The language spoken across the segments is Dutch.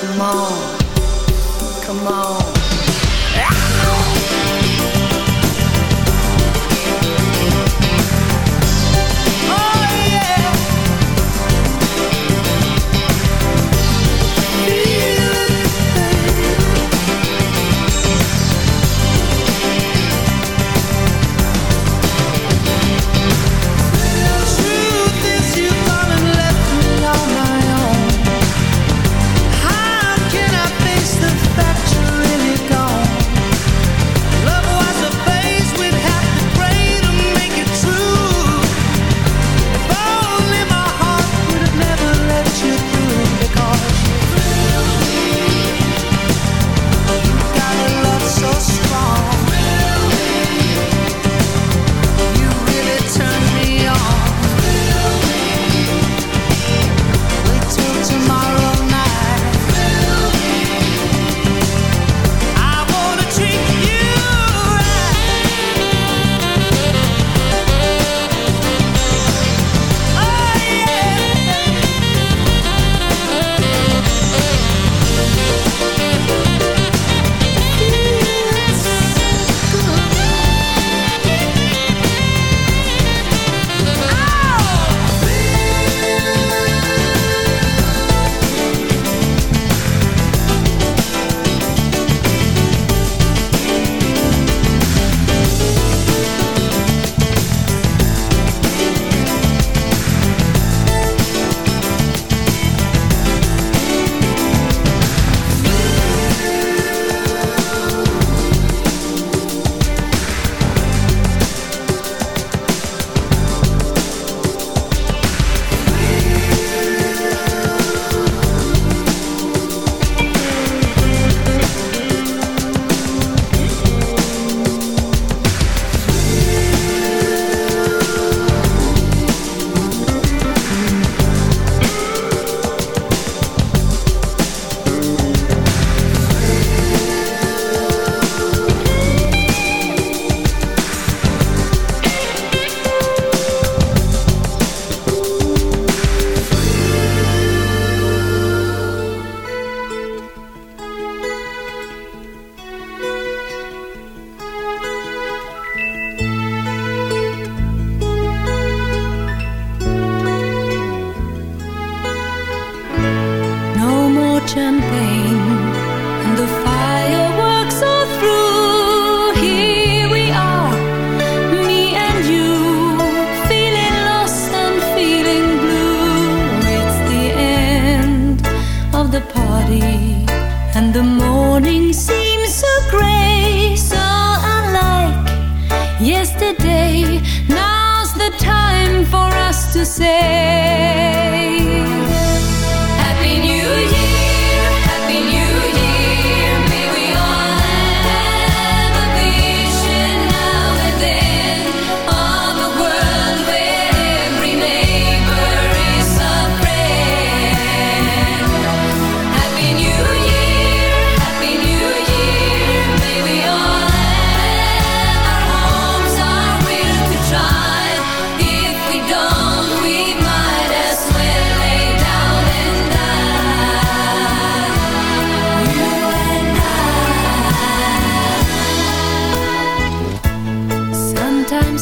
Come on, come on.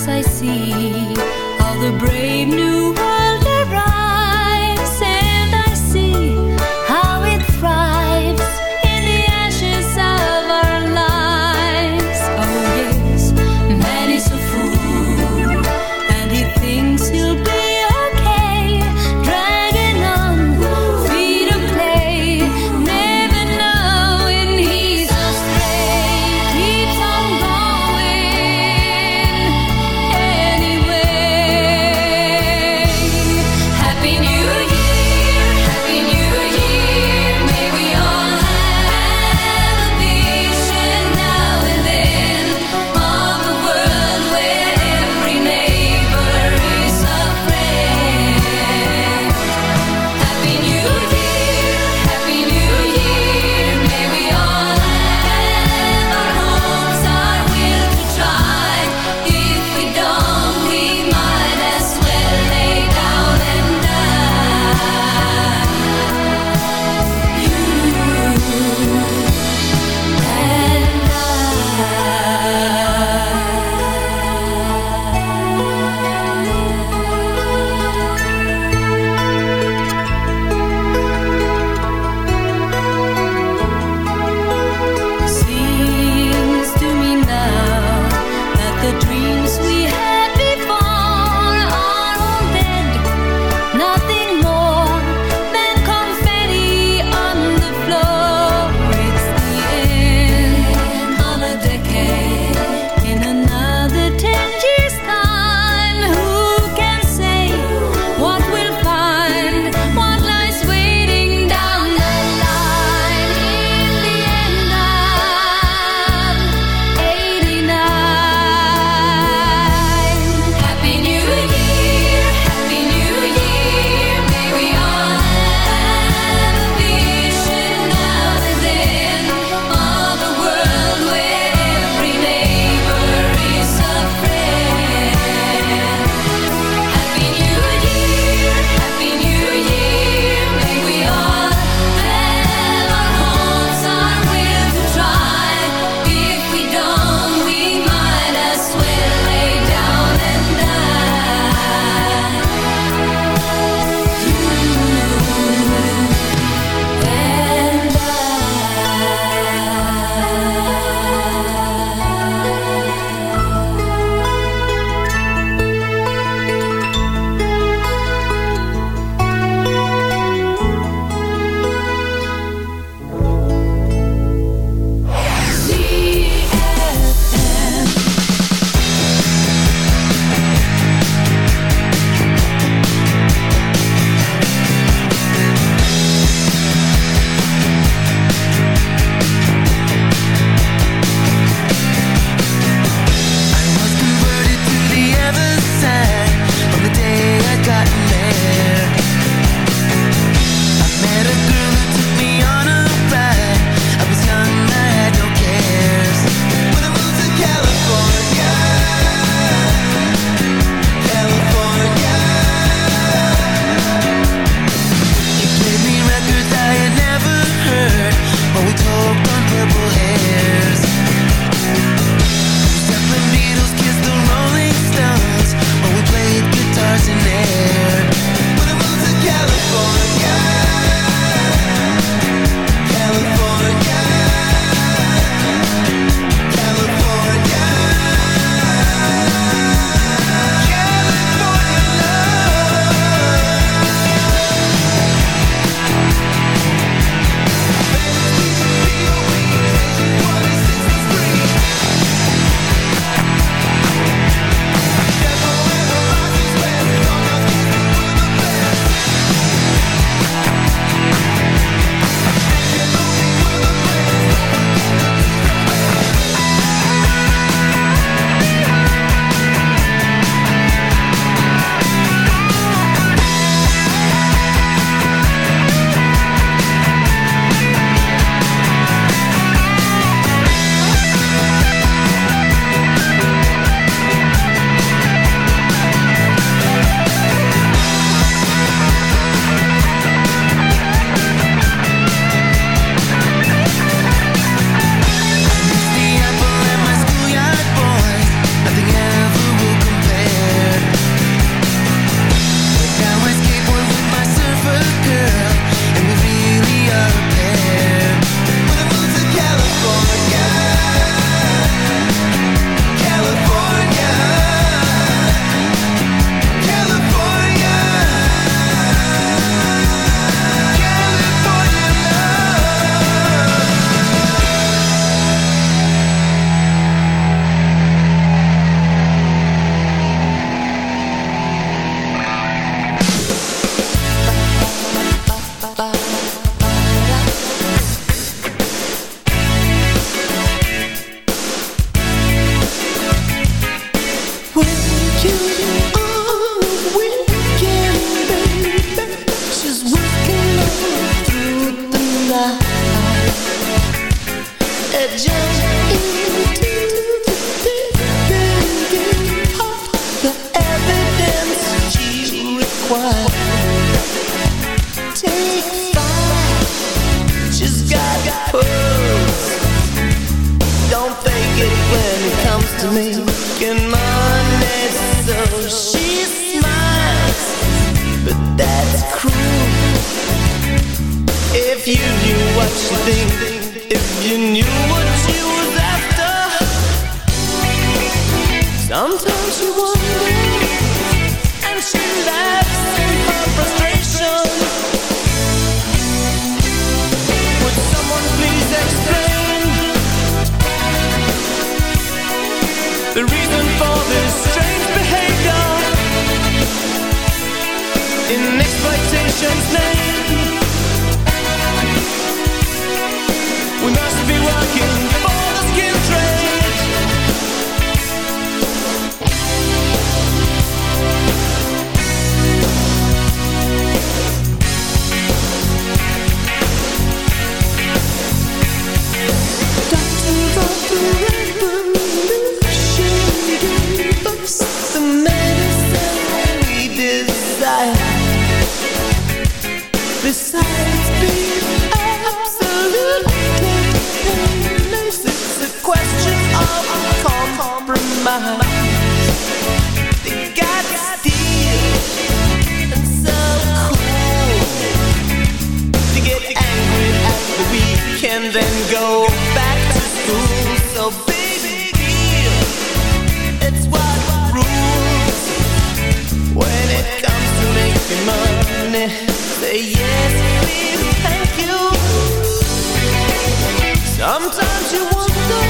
I see. How the brave new But we talked on purple haze go back to school. So baby deal It's what rules. When it comes to making money Say yes please thank you. Sometimes you wonder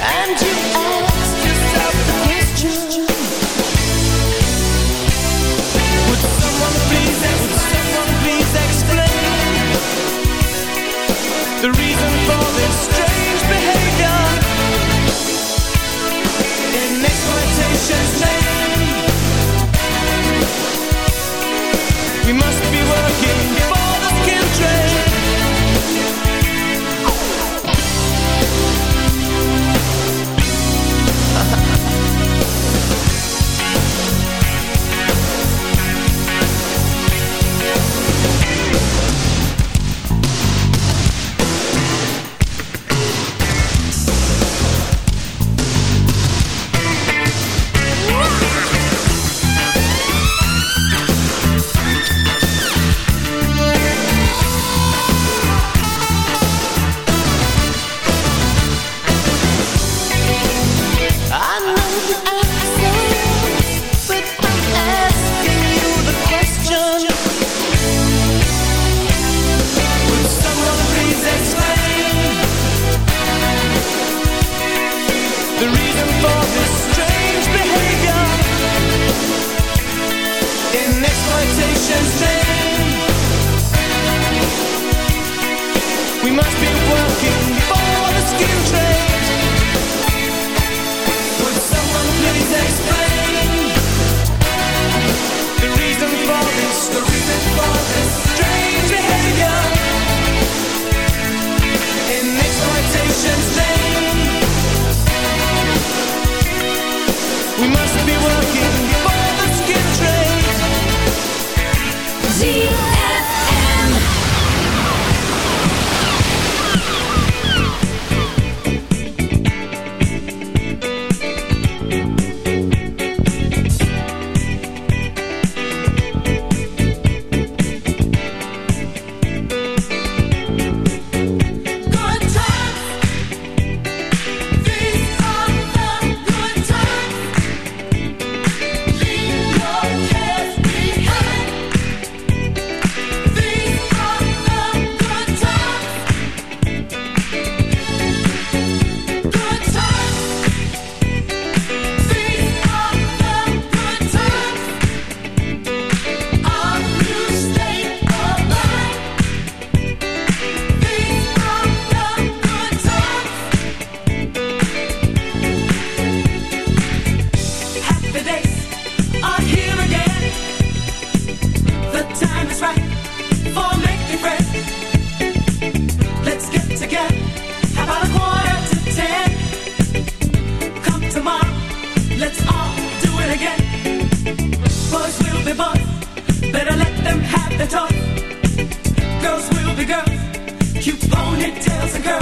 And you ask yourself the question gives ponytails and curls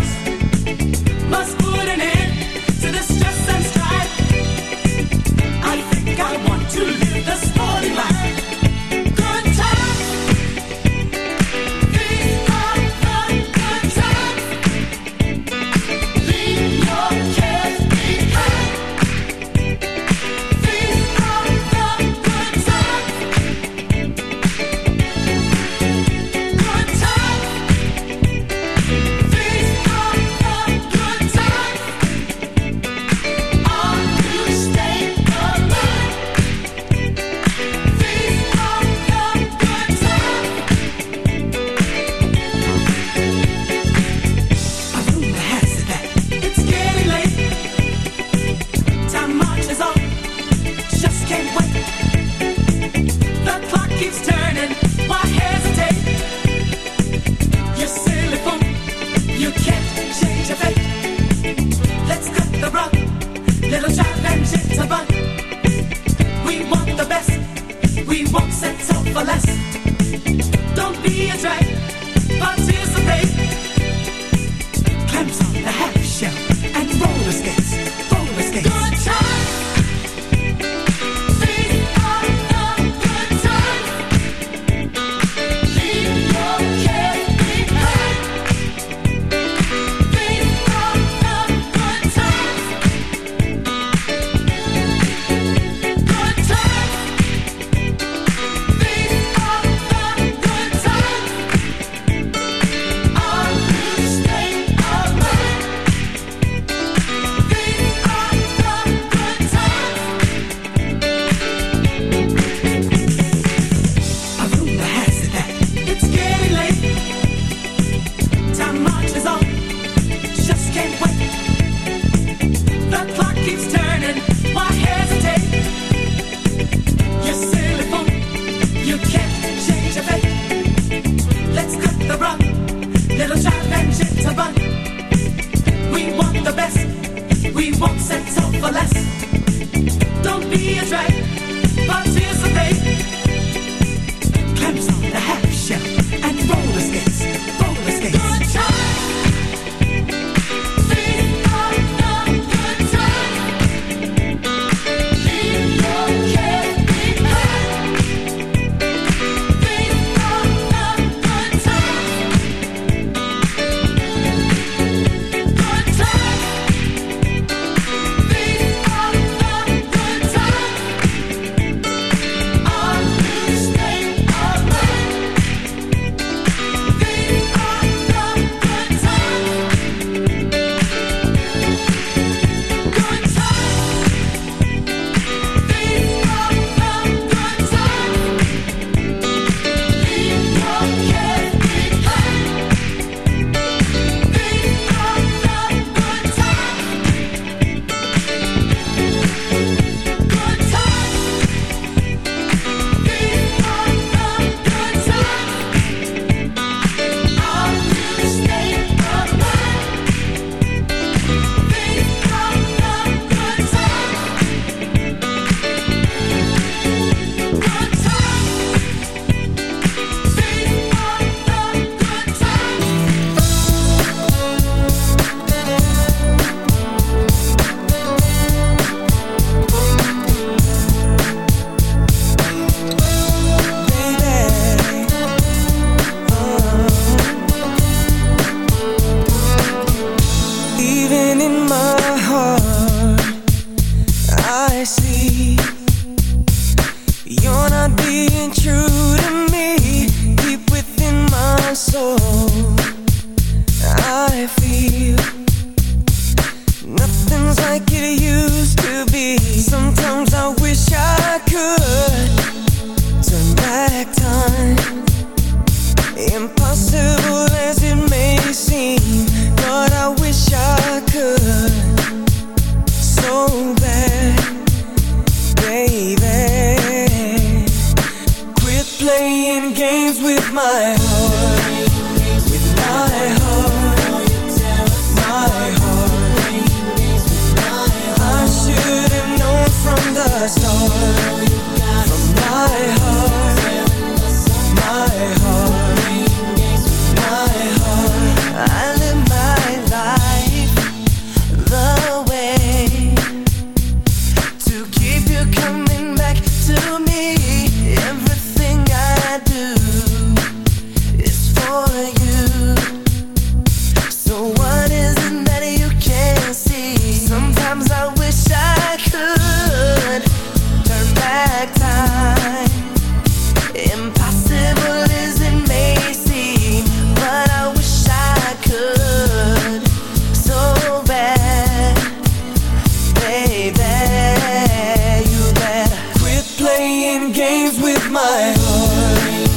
playing games with my heart.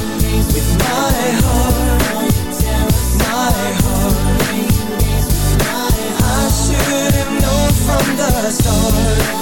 With my heart. My heart. I should have known from the start.